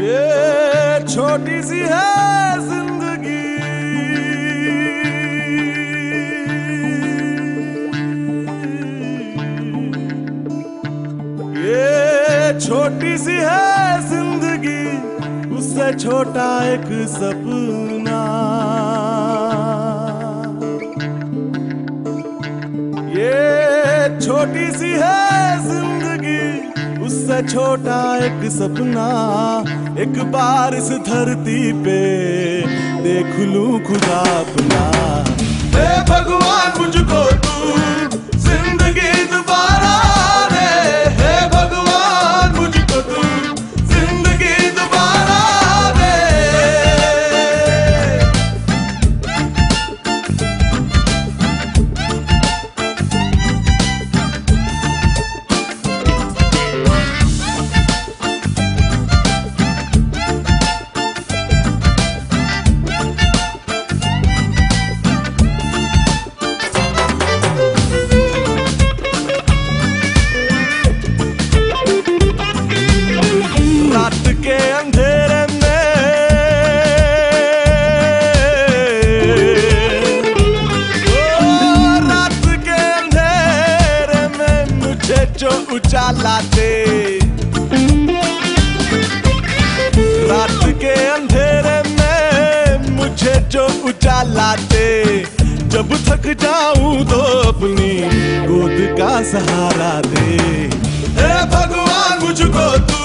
ये छोटी सी है ज़िंदगी। ये छोटी सी है ज़िंदगी उससे छोटा एक सपना। छोटी सी है ज़िंदगी, उससे छोटा एक सपना, एक बार इस धरती पे देख लू खुदा अपना। भगवान दे जब थक जाऊँ तो अपनी गोद का सहारा दे। हे भगवान मुझको तू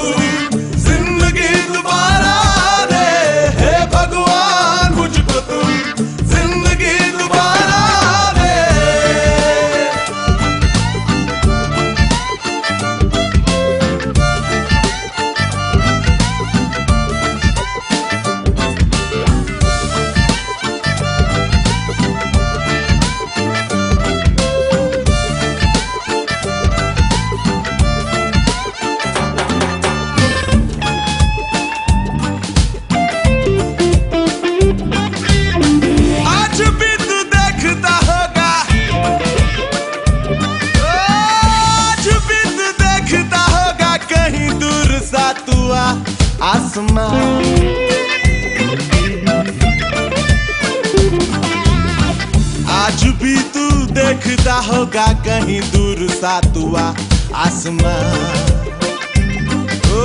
आसमां। आज भी तू देखता होगा कहीं दूर सा तू आसमान आसमां। ओ,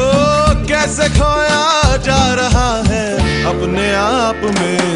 कैसे खोया जा रहा है अपने आप में?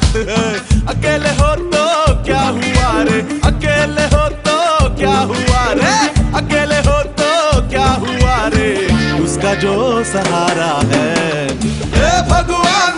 बात है। अकेले हो तो क्या हुआ रे? अकेले हो तो क्या हुआ रे? अकेले हो तो क्या हुआ रे? उसका जो सहारा है। भगवान!